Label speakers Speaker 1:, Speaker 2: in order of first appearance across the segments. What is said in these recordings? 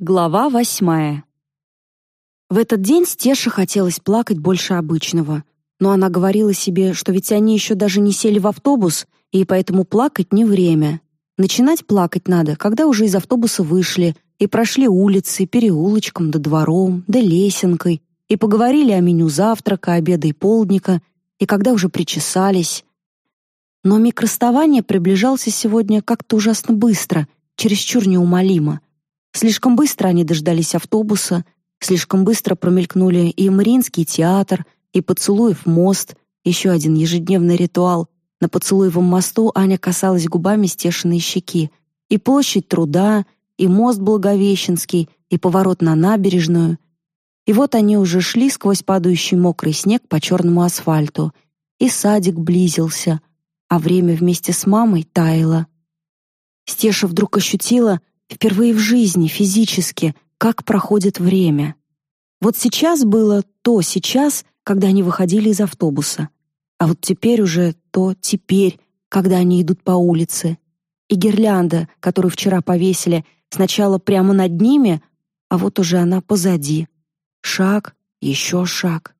Speaker 1: Глава восьмая. В этот день Стеше хотелось плакать больше обычного, но она говорила себе, что ведь они еще даже не сели в автобус, и поэтому плакать не время. Начинать плакать надо, когда уже из автобуса вышли и прошли улицы, переулочком да двором, да лесенкой, и поговорили о меню завтрака, обеда и полдника, и когда уже причесались. Но миг расставания приближался сегодня как-то ужасно быстро, чересчур неумолимо — Слишком быстро они дождались автобуса, слишком быстро промелькнули и Мариинский театр, и Поцелуев мост, еще один ежедневный ритуал. На Поцелуевом мосту Аня касалась губами стешенной щеки. И площадь труда, и мост Благовещенский, и поворот на набережную. И вот они уже шли сквозь падающий мокрый снег по черному асфальту. И садик близился, а время вместе с мамой таяло. Стеша вдруг ощутила, Впервые в жизни, физически, как проходит время. Вот сейчас было то сейчас, когда они выходили из автобуса. А вот теперь уже то теперь, когда они идут по улице. И гирлянда, которую вчера повесили, сначала прямо над ними, а вот уже она позади. Шаг, еще шаг.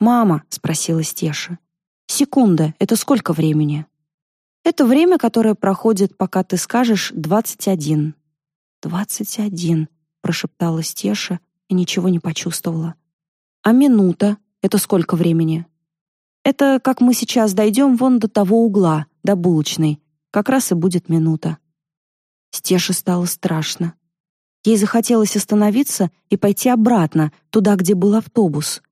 Speaker 1: «Мама», — спросила Стеша, — «секунда — это сколько времени?» Это время, которое проходит, пока ты скажешь «двадцать один». «Двадцать один», — прошептала Стеша и ничего не почувствовала. «А минута — это сколько времени?» «Это как мы сейчас дойдем вон до того угла, до булочной. Как раз и будет минута». Стеше стало страшно. Ей захотелось остановиться и пойти обратно, туда, где был автобус.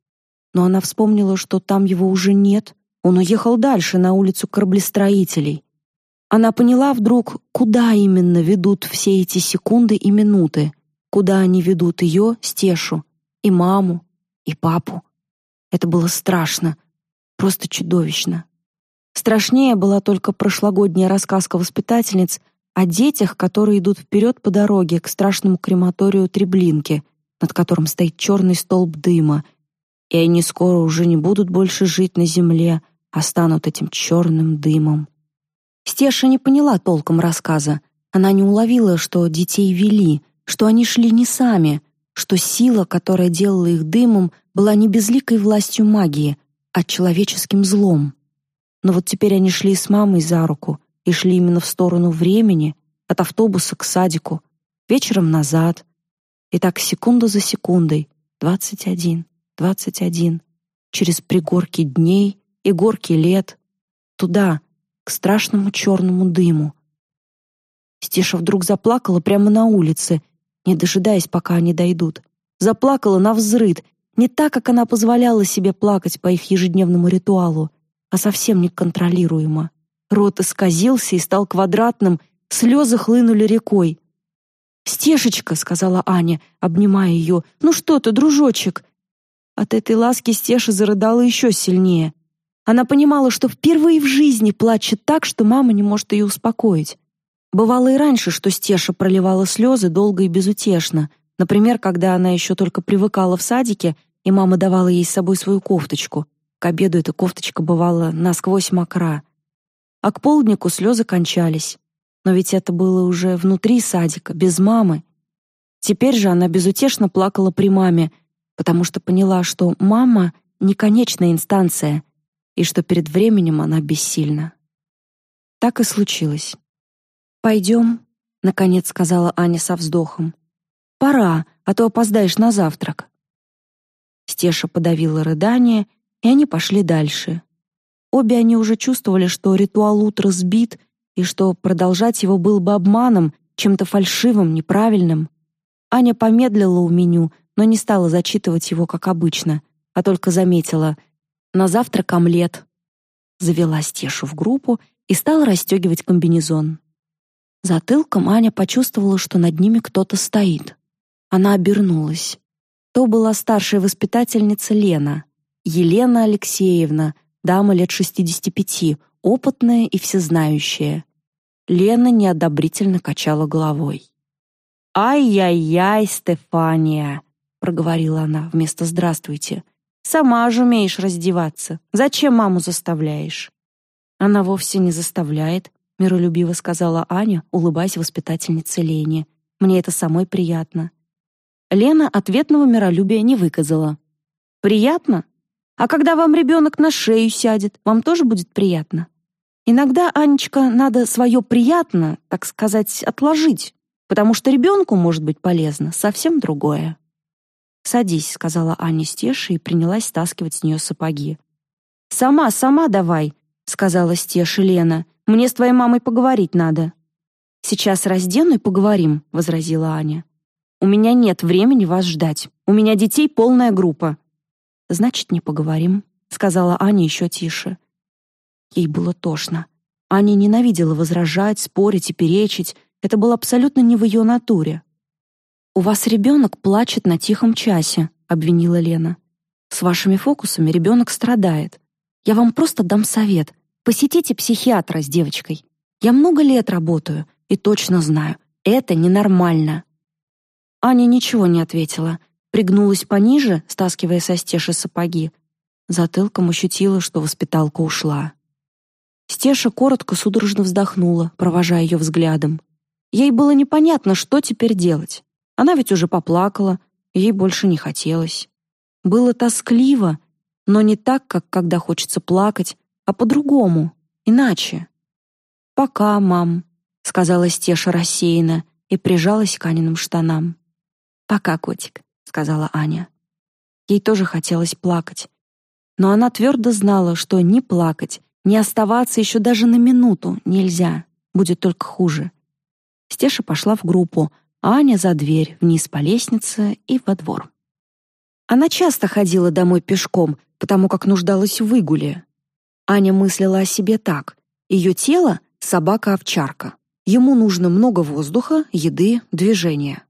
Speaker 1: Но она вспомнила, что там его уже нет. Он уехал дальше, на улицу кораблестроителей. Она поняла вдруг, куда именно ведут все эти секунды и минуты, куда они ведут ее, Стешу, и маму, и папу. Это было страшно, просто чудовищно. Страшнее была только прошлогодняя рассказка воспитательниц о детях, которые идут вперед по дороге к страшному крематорию Треблинки, над которым стоит черный столб дыма, и они скоро уже не будут больше жить на земле, а станут этим черным дымом. Стеша не поняла толком рассказа. Она не уловила, что детей вели, что они шли не сами, что сила, которая делала их дымом, была не безликой властью магии, а человеческим злом. Но вот теперь они шли с мамой за руку и шли именно в сторону времени, от автобуса к садику, вечером назад. И так секунду за секундой, двадцать один, двадцать один, через пригорки дней и горки лет, туда, к страшному черному дыму. Стеша вдруг заплакала прямо на улице, не дожидаясь, пока они дойдут. Заплакала на взрыд, не так, как она позволяла себе плакать по их ежедневному ритуалу, а совсем неконтролируемо. Рот исказился и стал квадратным, слезы хлынули рекой. «Стешечка», — сказала Аня, обнимая ее, — «ну что ты, дружочек?» От этой ласки Стеша зарыдала еще сильнее. Она понимала, что впервые в жизни плачет так, что мама не может ее успокоить. Бывало и раньше, что Стеша проливала слезы долго и безутешно. Например, когда она еще только привыкала в садике, и мама давала ей с собой свою кофточку. К обеду эта кофточка бывала насквозь мокра. А к полднику слезы кончались. Но ведь это было уже внутри садика, без мамы. Теперь же она безутешно плакала при маме, потому что поняла, что мама — не конечная инстанция, и что перед временем она бессильна. Так и случилось. «Пойдем», — наконец сказала Аня со вздохом. «Пора, а то опоздаешь на завтрак». Стеша подавила рыдание, и они пошли дальше. Обе они уже чувствовали, что ритуал утра сбит, и что продолжать его был бы обманом, чем-то фальшивым, неправильным. Аня помедлила у меню, но не стала зачитывать его, как обычно, а только заметила на завтрак омлет. Завела Стешу в группу и стала расстегивать комбинезон. Затылком Аня почувствовала, что над ними кто-то стоит. Она обернулась. То была старшая воспитательница Лена, Елена Алексеевна, дама лет 65, опытная и всезнающая. Лена неодобрительно качала головой. «Ай-яй-яй, Стефания!» — проговорила она вместо «здравствуйте». Сама же умеешь раздеваться. Зачем маму заставляешь?» «Она вовсе не заставляет», — миролюбиво сказала Аня, улыбаясь воспитательнице Лене. Мне это самой приятно. Лена ответного миролюбия не выказала. Приятно? А когда вам ребенок на шею сядет, вам тоже будет приятно? Иногда, Анечка, надо свое приятно, так сказать, отложить, потому что ребенку может быть полезно совсем другое. «Садись», — сказала Аня Стеше и принялась стаскивать с нее сапоги. «Сама, сама давай», — сказала Стеша Лена. «Мне с твоей мамой поговорить надо». «Сейчас раздену и поговорим», — возразила Аня. «У меня нет времени вас ждать. У меня детей полная группа». «Значит, не поговорим», — сказала Аня еще тише. Ей было тошно. Аня ненавидела возражать, спорить и перечить. Это было абсолютно не в ее натуре. «У вас ребенок плачет на тихом часе», — обвинила Лена. «С вашими фокусами ребенок страдает. Я вам просто дам совет. Посетите психиатра с девочкой. Я много лет работаю и точно знаю, это ненормально». Аня ничего не ответила, пригнулась пониже, стаскивая со стеши сапоги. Затылком ощутила, что воспиталка ушла. Стеша коротко судорожно вздохнула, провожая ее взглядом. Ей было непонятно, что теперь делать. Она ведь уже поплакала, ей больше не хотелось. Было тоскливо, но не так, как когда хочется плакать, а по-другому, иначе. «Пока, мам», — сказала Стеша рассеянно и прижалась к Аниным штанам. «Пока, котик», — сказала Аня. Ей тоже хотелось плакать. Но она твердо знала, что не плакать, не оставаться еще даже на минуту нельзя, будет только хуже. Стеша пошла в группу, Аня за дверь, вниз по лестнице и во двор. Она часто ходила домой пешком, потому как нуждалась в выгуле. Аня мыслила о себе так. Ее тело — собака-овчарка. Ему нужно много воздуха, еды, движения.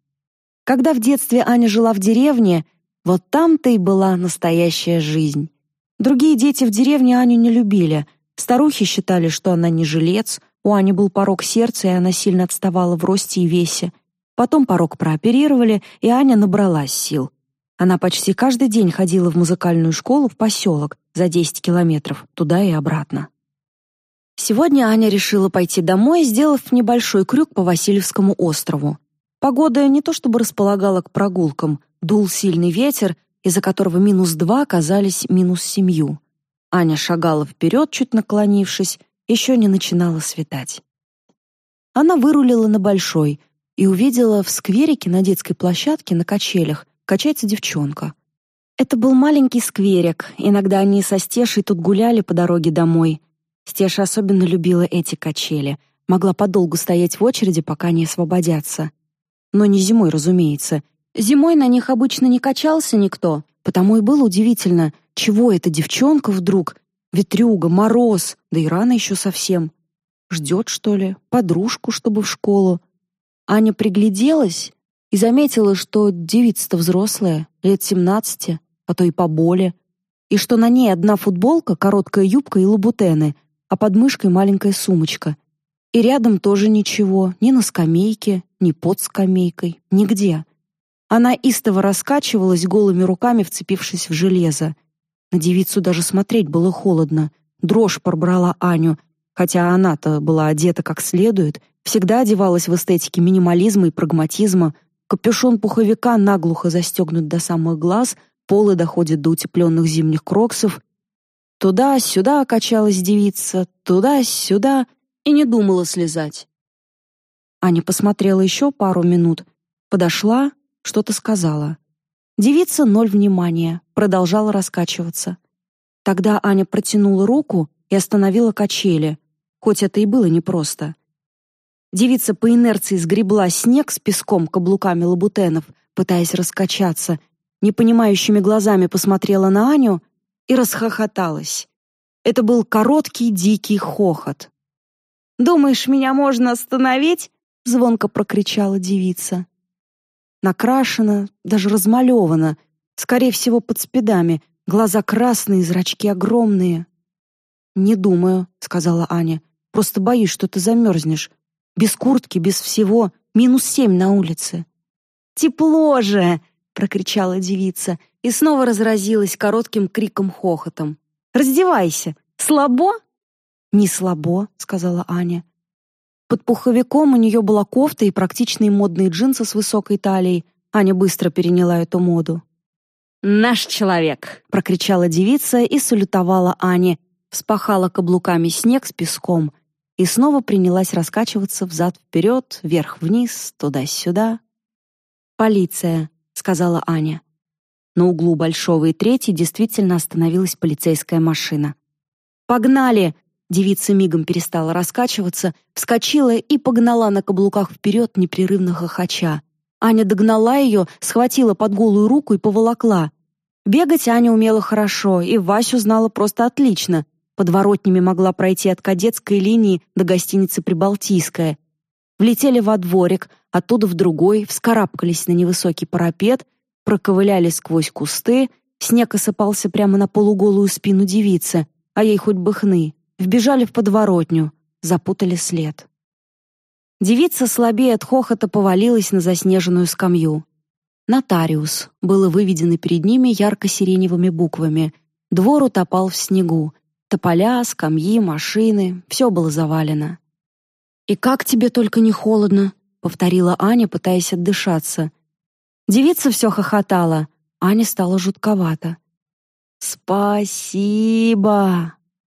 Speaker 1: Когда в детстве Аня жила в деревне, вот там-то и была настоящая жизнь. Другие дети в деревне Аню не любили. Старухи считали, что она не жилец, у Ани был порог сердца, и она сильно отставала в росте и весе. Потом порог прооперировали, и Аня набралась сил. Она почти каждый день ходила в музыкальную школу в поселок за 10 километров, туда и обратно. Сегодня Аня решила пойти домой, сделав небольшой крюк по Васильевскому острову. Погода не то чтобы располагала к прогулкам, дул сильный ветер, из-за которого минус два оказались минус семью. Аня шагала вперед, чуть наклонившись, еще не начинало светать. Она вырулила на большой, и увидела в скверике на детской площадке на качелях качается девчонка. Это был маленький скверик, иногда они со Стешей тут гуляли по дороге домой. Стеша особенно любила эти качели, могла подолгу стоять в очереди, пока не освободятся. Но не зимой, разумеется. Зимой на них обычно не качался никто, потому и было удивительно, чего эта девчонка вдруг, ветрюга, мороз, да и рано еще совсем. Ждет, что ли, подружку, чтобы в школу. Аня пригляделась и заметила, что девица-то взрослая, лет семнадцати, а то и поболее, и что на ней одна футболка, короткая юбка и лабутены, а под мышкой маленькая сумочка. И рядом тоже ничего, ни на скамейке, ни под скамейкой, нигде. Она истово раскачивалась голыми руками, вцепившись в железо. На девицу даже смотреть было холодно. Дрожь пробрала Аню, хотя она-то была одета как следует, всегда одевалась в эстетике минимализма и прагматизма, капюшон пуховика наглухо застегнут до самых глаз, полы доходят до утепленных зимних кроксов. Туда-сюда качалась девица, туда-сюда, и не думала слезать. Аня посмотрела еще пару минут, подошла, что-то сказала. Девица ноль внимания, продолжала раскачиваться. Тогда Аня протянула руку и остановила качели, хоть это и было непросто. Девица по инерции сгребла снег с песком каблуками лабутенов, пытаясь раскачаться, непонимающими глазами посмотрела на Аню и расхохоталась. Это был короткий дикий хохот. «Думаешь, меня можно остановить?» — звонко прокричала девица. Накрашена, даже размалевана, скорее всего, под спидами, глаза красные, зрачки огромные. «Не думаю», — сказала Аня. «Просто боюсь, что ты замерзнешь. Без куртки, без всего, минус семь на улице. «Тепло же!» — прокричала девица и снова разразилась коротким криком-хохотом. «Раздевайся! Слабо?» «Не слабо», — сказала Аня. Под пуховиком у нее была кофта и практичные модные джинсы с высокой талией. Аня быстро переняла эту моду.
Speaker 2: «Наш человек!»
Speaker 1: — прокричала девица и салютовала Ане, вспахала каблуками снег с песком и снова принялась раскачиваться взад-вперед, вверх-вниз, туда-сюда. «Полиция», — сказала Аня. На углу Большого и Третьей действительно остановилась полицейская машина. «Погнали!» Девица мигом перестала раскачиваться, вскочила и погнала на каблуках вперед, непрерывно хохоча. Аня догнала ее, схватила под голую руку и поволокла. Бегать Аня умела хорошо, и Васю знала просто отлично. Подворотнями могла пройти от кадетской линии до гостиницы «Прибалтийская». Влетели во дворик, оттуда в другой, вскарабкались на невысокий парапет, проковыляли сквозь кусты, снег осыпался прямо на полуголую спину девицы, а ей хоть бы хны вбежали в подворотню, запутали след. Девица слабее от хохота повалилась на заснеженную скамью. «Нотариус» было выведено перед ними ярко-сиреневыми буквами. Двор утопал в снегу. Тополя, скамьи, машины — все было завалено. «И как тебе только не холодно?» — повторила Аня, пытаясь отдышаться. Девица все хохотала. Аня стала жутковато. «Спасибо!»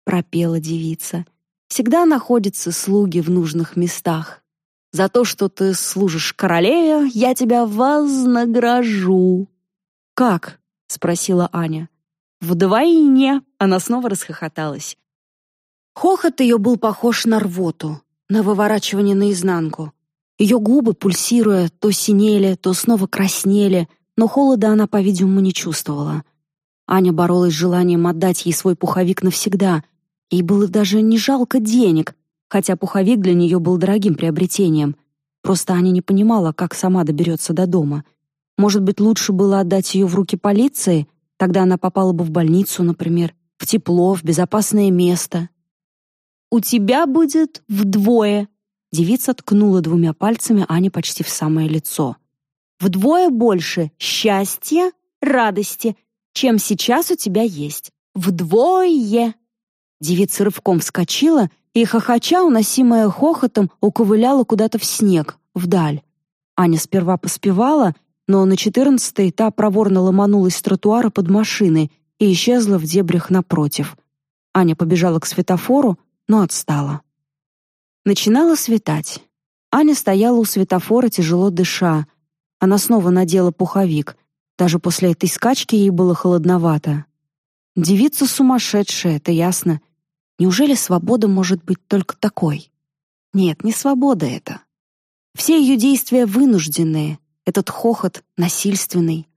Speaker 1: пропела девица. Всегда находятся слуги в нужных местах. За то, что ты служишь королеве, я тебя вознагражу. Как? спросила Аня. Вдвойне. Она снова расхохоталась. Хохот ее был похож на рвоту, на выворачивание наизнанку. Ее губы, пульсируя, то синели, то снова краснели, но холода она, по-видимому, не чувствовала. Аня боролась с желанием отдать ей свой пуховик навсегда, Ей было даже не жалко денег, хотя пуховик для нее был дорогим приобретением. Просто Аня не понимала, как сама доберется до дома. Может быть, лучше было отдать ее в руки полиции? Тогда она попала бы в больницу, например, в тепло, в безопасное место. «У тебя будет вдвое», — девица ткнула двумя пальцами Ане почти в самое лицо. «Вдвое больше счастья, радости, чем сейчас у тебя есть. Вдвое!» Девица рывком вскочила и, хохоча, уносимая хохотом, уковыляла куда-то в снег, вдаль. Аня сперва поспевала, но на четырнадцатой та проворно ломанулась с тротуара под машиной и исчезла в дебрях напротив. Аня побежала к светофору, но отстала. Начинало светать. Аня стояла у светофора, тяжело дыша. Она снова надела пуховик. Даже после этой скачки ей было холодновато. Девица сумасшедшая, это ясно. Неужели свобода может быть только такой? Нет, не свобода это. Все ее действия вынужденные, этот хохот насильственный.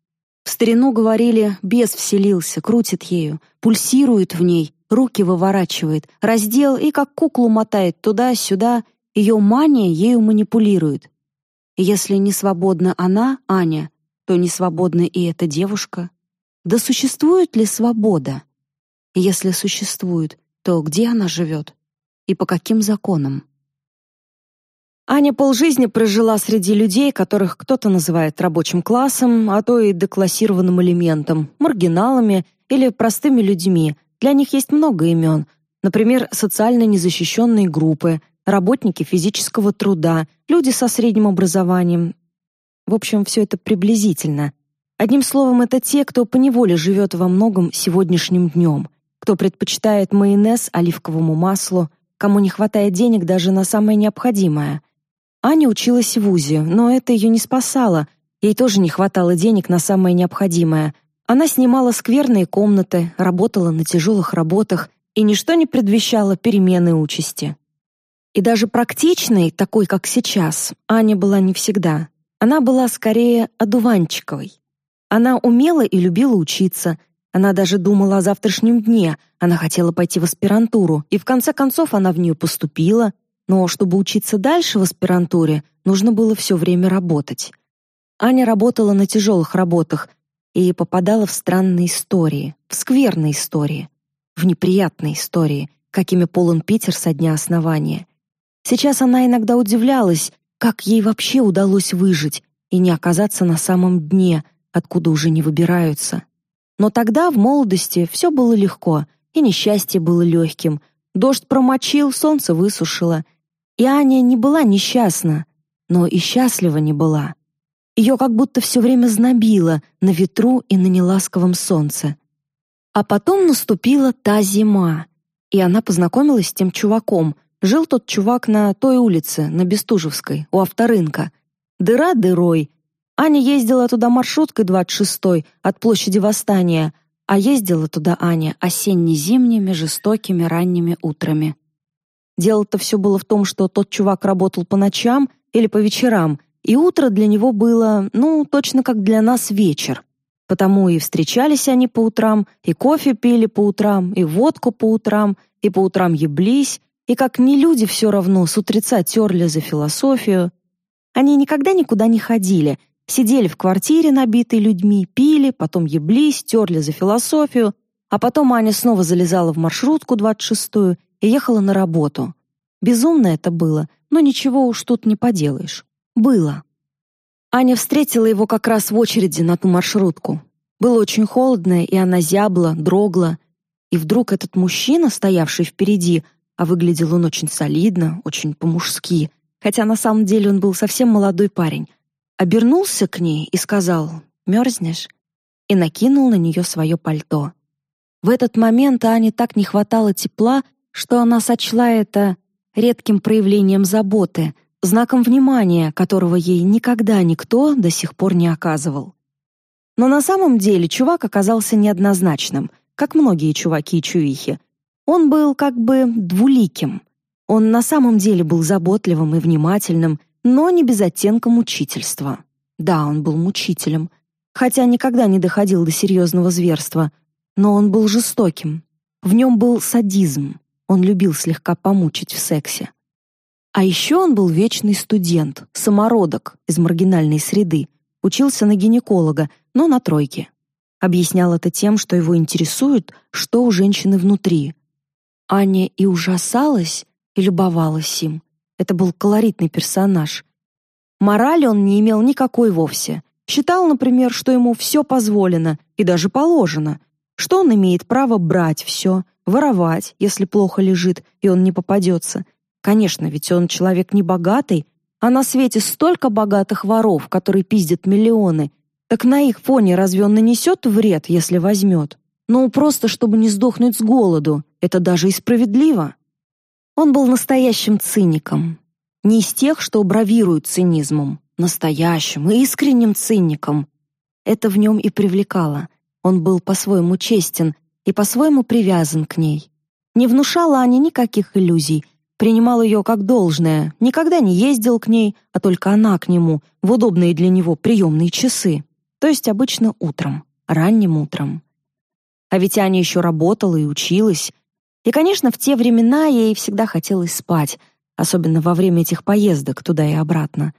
Speaker 1: В старину говорили, бес вселился, крутит ею, пульсирует в ней, руки выворачивает, раздел и как куклу мотает туда-сюда, ее мания ею манипулирует. И если не свободна она, Аня, то не свободна и эта девушка. Да существует ли свобода? если существует, то где она живет и по каким законам. Аня полжизни прожила среди людей, которых кто-то называет рабочим классом, а то и деклассированным элементом, маргиналами или простыми людьми. Для них есть много имен. Например, социально незащищенные группы, работники физического труда, люди со средним образованием. В общем, все это приблизительно. Одним словом, это те, кто поневоле живет во многом сегодняшним днем — кто предпочитает майонез оливковому маслу, кому не хватает денег даже на самое необходимое. Аня училась в ВУЗе, но это ее не спасало. Ей тоже не хватало денег на самое необходимое. Она снимала скверные комнаты, работала на тяжелых работах, и ничто не предвещало перемены участи. И даже практичной, такой как сейчас, Аня была не всегда. Она была скорее одуванчиковой. Она умела и любила учиться — она даже думала о завтрашнем дне, она хотела пойти в аспирантуру, и в конце концов она в нее поступила, но чтобы учиться дальше в аспирантуре, нужно было все время работать. Аня работала на тяжелых работах и попадала в странные истории, в скверные истории, в неприятные истории, какими полон Питер со дня основания. Сейчас она иногда удивлялась, как ей вообще удалось выжить и не оказаться на самом дне, откуда уже не выбираются. Но тогда, в молодости, все было легко, и несчастье было легким. Дождь промочил, солнце высушило. И Аня не была несчастна, но и счастлива не была. Ее как будто все время знобило на ветру и на неласковом солнце. А потом наступила та зима, и она познакомилась с тем чуваком. Жил тот чувак на той улице, на Бестужевской, у авторынка. Дыра дырой. Аня ездила туда маршруткой 26-й от площади Восстания, а ездила туда Аня осенне-зимними жестокими ранними утрами. Дело-то все было в том, что тот чувак работал по ночам или по вечерам, и утро для него было, ну, точно как для нас вечер. Потому и встречались они по утрам, и кофе пили по утрам, и водку по утрам, и по утрам еблись, и как не люди все равно с утреца терли за философию. Они никогда никуда не ходили, сидели в квартире, набитой людьми, пили, потом еблись, терли за философию, а потом Аня снова залезала в маршрутку 26-ю и ехала на работу. Безумно это было, но ничего уж тут не поделаешь. Было. Аня встретила его как раз в очереди на ту маршрутку. Было очень холодно, и она зябла, дрогла. И вдруг этот мужчина, стоявший впереди, а выглядел он очень солидно, очень по-мужски, хотя на самом деле он был совсем молодой парень, обернулся к ней и сказал «Мерзнешь?» и накинул на нее свое пальто. В этот момент Ане так не хватало тепла, что она сочла это редким проявлением заботы, знаком внимания, которого ей никогда никто до сих пор не оказывал. Но на самом деле чувак оказался неоднозначным, как многие чуваки и чувихи. Он был как бы двуликим. Он на самом деле был заботливым и внимательным, но не без оттенка мучительства. Да, он был мучителем, хотя никогда не доходил до серьезного зверства, но он был жестоким. В нем был садизм. Он любил слегка помучить в сексе. А еще он был вечный студент, самородок из маргинальной среды, учился на гинеколога, но на тройке. Объяснял это тем, что его интересует, что у женщины внутри. Аня и ужасалась, и любовалась им. Это был колоритный персонаж. Морали он не имел никакой вовсе. Считал, например, что ему все позволено и даже положено, что он имеет право брать все, воровать, если плохо лежит и он не попадется, Конечно, ведь он человек не богатый, а на свете столько богатых воров, которые пиздят миллионы. Так на их фоне разве он нанесет вред, если возьмет? Ну, просто чтобы не сдохнуть с голоду. Это даже и справедливо. Он был настоящим циником. Не из тех, что бравируют цинизмом. Настоящим и искренним циником. Это в нем и привлекало. Он был по-своему честен и по-своему привязан к ней. Не внушала Аня никаких иллюзий, принимал ее как должное, никогда не ездил к ней, а только она к нему, в удобные для него приемные часы, то есть обычно утром, ранним утром. А ведь Аня еще работала и училась. И, конечно, в те времена ей всегда хотелось спать, особенно во время этих поездок туда и обратно.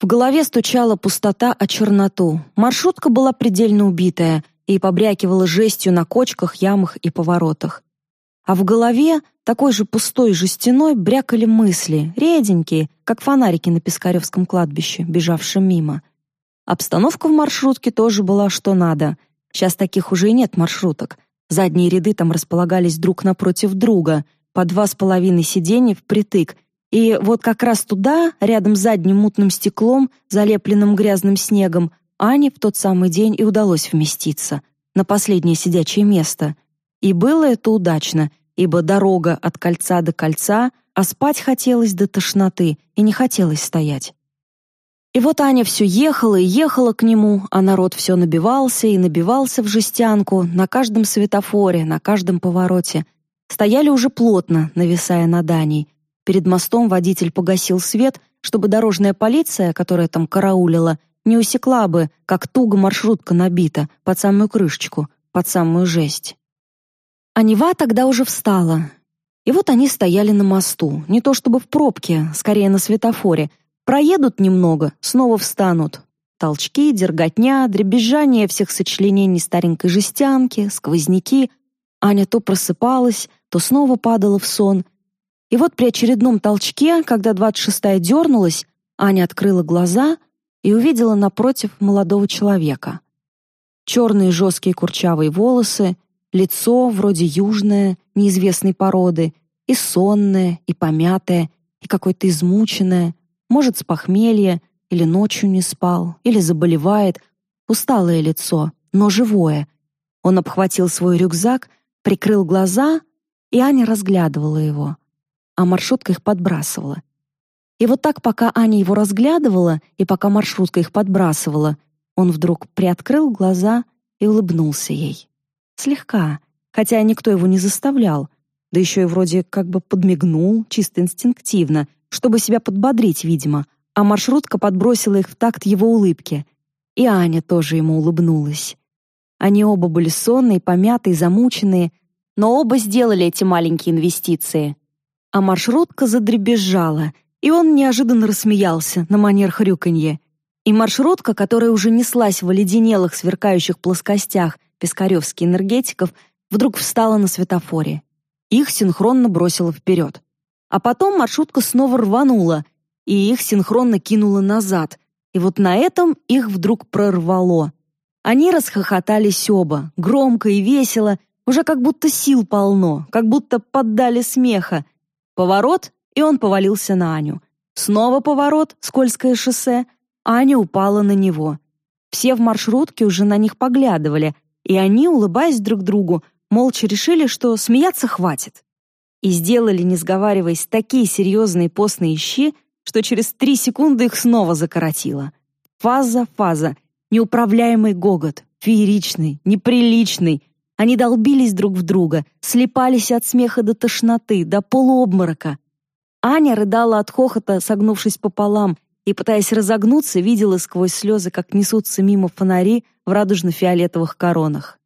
Speaker 1: В голове стучала пустота о черноту. Маршрутка была предельно убитая и побрякивала жестью на кочках, ямах и поворотах. А в голове такой же пустой жестяной брякали мысли, реденькие, как фонарики на Пискаревском кладбище, бежавшем мимо. Обстановка в маршрутке тоже была что надо. Сейчас таких уже и нет маршруток. Задние ряды там располагались друг напротив друга, по два с половиной сиденья впритык, и вот как раз туда, рядом с задним мутным стеклом, залепленным грязным снегом, Ане в тот самый день и удалось вместиться, на последнее сидячее место. И было это удачно, ибо дорога от кольца до кольца, а спать хотелось до тошноты, и не хотелось стоять. И вот Аня все ехала и ехала к нему, а народ все набивался и набивался в жестянку на каждом светофоре, на каждом повороте. Стояли уже плотно, нависая над Аней. Перед мостом водитель погасил свет, чтобы дорожная полиция, которая там караулила, не усекла бы, как туго маршрутка набита, под самую крышечку, под самую жесть. А Нева тогда уже встала. И вот они стояли на мосту, не то чтобы в пробке, скорее на светофоре. Проедут немного, снова встанут. Толчки, дерготня, дребезжание всех сочленений старенькой жестянки, сквозняки. Аня то просыпалась, то снова падала в сон. И вот при очередном толчке, когда двадцать шестая дернулась, Аня открыла глаза и увидела напротив молодого человека. Черные жесткие курчавые волосы — Лицо вроде южное, неизвестной породы, и сонное, и помятое, и какое-то измученное, может, с похмелья, или ночью не спал, или заболевает. Усталое лицо, но живое. Он обхватил свой рюкзак, прикрыл глаза, и Аня разглядывала его. А маршрутка их подбрасывала. И вот так, пока Аня его разглядывала, и пока маршрутка их подбрасывала, он вдруг приоткрыл глаза и улыбнулся ей. Слегка, хотя никто его не заставлял, да еще и вроде как бы подмигнул, чисто инстинктивно, чтобы себя подбодрить, видимо, а маршрутка подбросила их в такт его улыбки. И Аня тоже ему улыбнулась. Они оба были сонные, помятые, замученные, но оба сделали эти маленькие инвестиции. А маршрутка задребезжала, и он неожиданно рассмеялся на манер хрюканье. И маршрутка, которая уже неслась в оледенелых сверкающих плоскостях пескаревских энергетиков, вдруг встала на светофоре. Их синхронно бросило вперед. А потом маршрутка снова рванула, и их синхронно кинуло назад. И вот на этом их вдруг прорвало. Они расхохотались оба, громко и весело, уже как будто сил полно, как будто поддали смеха. Поворот, и он повалился на Аню. Снова поворот, скользкое шоссе. Аня упала на него. Все в маршрутке уже на них поглядывали, и они, улыбаясь друг другу, молча решили, что смеяться хватит. И сделали, не сговариваясь, такие серьезные постные щи, что через три секунды их снова закоротило. Фаза, фаза, неуправляемый гогот, фееричный, неприличный. Они долбились друг в друга, слепались от смеха до тошноты, до полуобморока. Аня рыдала от хохота, согнувшись пополам, и, пытаясь разогнуться, видела сквозь слезы, как несутся мимо фонари в радужно-фиолетовых коронах.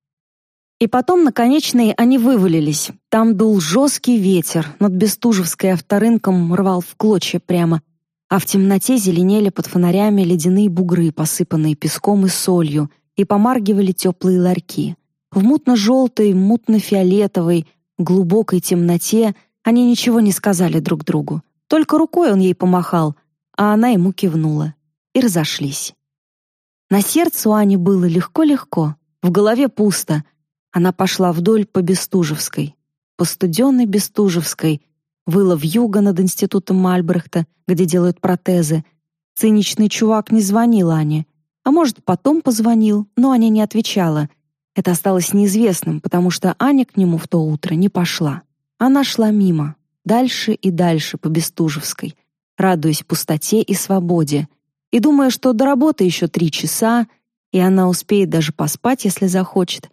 Speaker 1: И потом, на конечной, они вывалились. Там дул жесткий ветер, над Бестужевской авторынком рвал в клочья прямо, а в темноте зеленели под фонарями ледяные бугры, посыпанные песком и солью, и помаргивали теплые ларьки. В мутно-желтой, мутно-фиолетовой, глубокой темноте они ничего не сказали друг другу. Только рукой он ей помахал, а она ему кивнула. И разошлись. На сердце у Ани было легко-легко, в голове пусто — она пошла вдоль по Бестужевской, по студенной Бестужевской, выла в юго над институтом Мальбрехта, где делают протезы. Циничный чувак не звонил Ане, а может, потом позвонил, но Аня не отвечала. Это осталось неизвестным, потому что Аня к нему в то утро не пошла. Она шла мимо, дальше и дальше по Бестужевской, радуясь пустоте и свободе, и думая, что до работы еще три часа, и она успеет даже поспать, если захочет,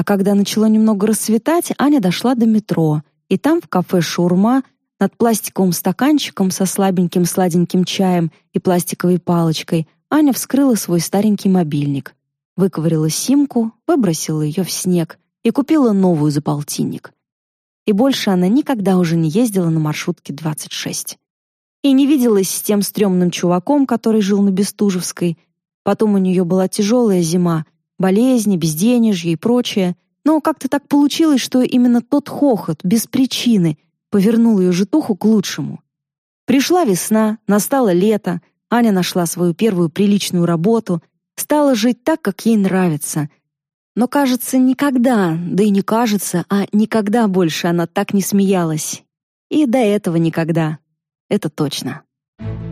Speaker 1: а когда начало немного рассветать, Аня дошла до метро, и там в кафе «Шаурма» над пластиковым стаканчиком со слабеньким сладеньким чаем и пластиковой палочкой Аня вскрыла свой старенький мобильник, выковырила симку, выбросила ее в снег и купила новую за полтинник. И больше она никогда уже не ездила на маршрутке 26. И не виделась с тем стрёмным чуваком, который жил на Бестужевской. Потом у нее была тяжелая зима — болезни, безденежье и прочее. Но как-то так получилось, что именно тот хохот, без причины, повернул ее житуху к лучшему. Пришла весна, настало лето, Аня нашла свою первую приличную работу, стала жить так, как ей нравится. Но, кажется, никогда, да и не кажется, а никогда больше она так не смеялась. И до этого никогда. Это точно. Thank you.